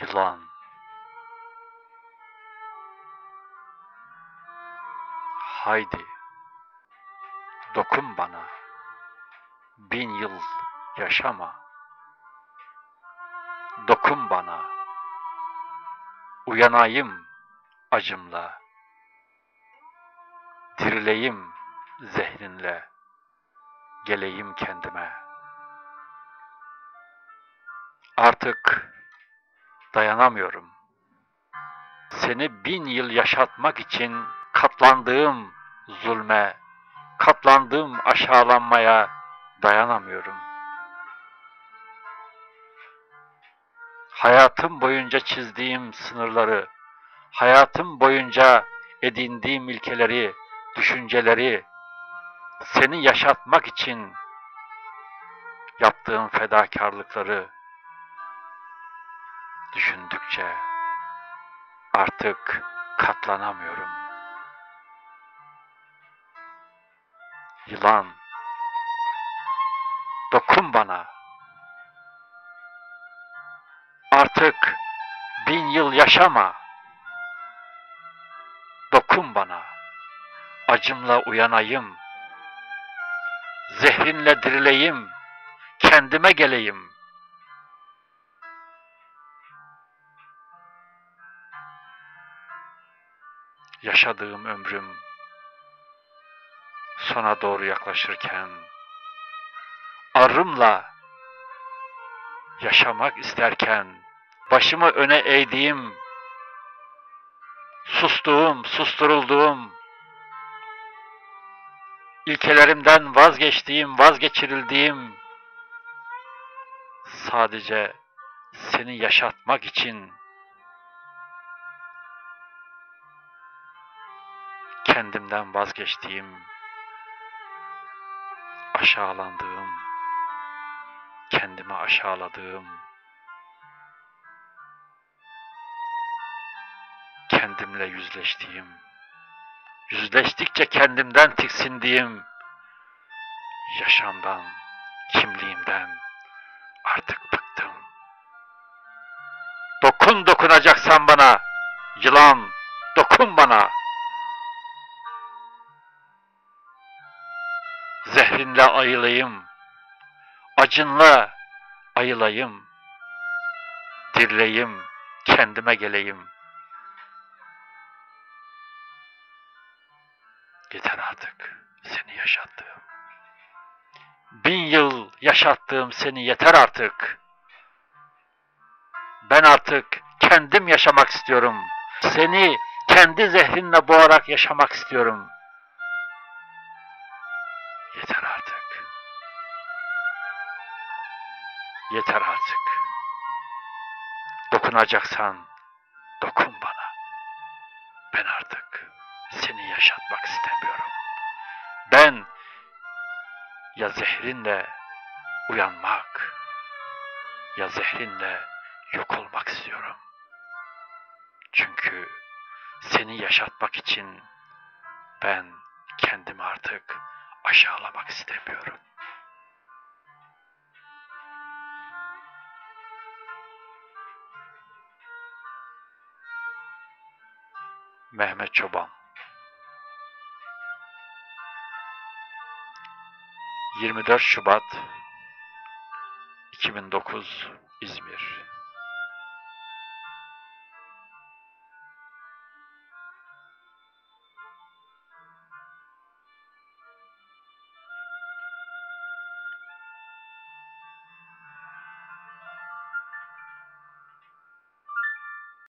Yılan. Haydi. Dokun bana. Bin yıl yaşama. Dokun bana. Uyanayım acımla. Dirileyim zehrinle. Geleyim kendime. Artık dayanamıyorum. Seni bin yıl yaşatmak için katlandığım zulme, katlandığım aşağılanmaya dayanamıyorum. Hayatım boyunca çizdiğim sınırları, hayatım boyunca edindiğim ilkeleri, düşünceleri, seni yaşatmak için yaptığım fedakarlıkları düşündükçe artık katlanamıyorum. Yılan, dokun bana. Artık bin yıl yaşama. Dokun bana. Acımla uyanayım. Zehrinle dirileyim. Kendime geleyim. Yaşadığım ömrüm sona doğru yaklaşırken arımla yaşamak isterken başımı öne eğdiğim sustuğum, susturulduğum ilkelerimden vazgeçtiğim, vazgeçirildiğim sadece seni yaşatmak için kendimden vazgeçtiğim, aşağılandığım, kendimi aşağıladığım, kendimle yüzleştiğim, yüzleştikçe kendimden tiksindiğim, yaşamdan, kimliğimden artık bıktım. Dokun dokunacaksan bana, yılan, dokun bana. Zehrinle ayılayım, acınla ayılayım, dirleyim, kendime geleyim. Yeter artık seni yaşattığım. Bin yıl yaşattığım seni yeter artık. Ben artık kendim yaşamak istiyorum. Seni kendi zehrinle boğarak yaşamak istiyorum. Yeter artık. Dokunacaksan dokun bana. Ben artık seni yaşatmak istemiyorum. Ben ya zehrinle uyanmak ya zehrinle yok olmak istiyorum. Çünkü seni yaşatmak için ben kendimi artık aşağılamak istemiyorum. Mehmet Çoban. 24 Şubat 2009 İzmir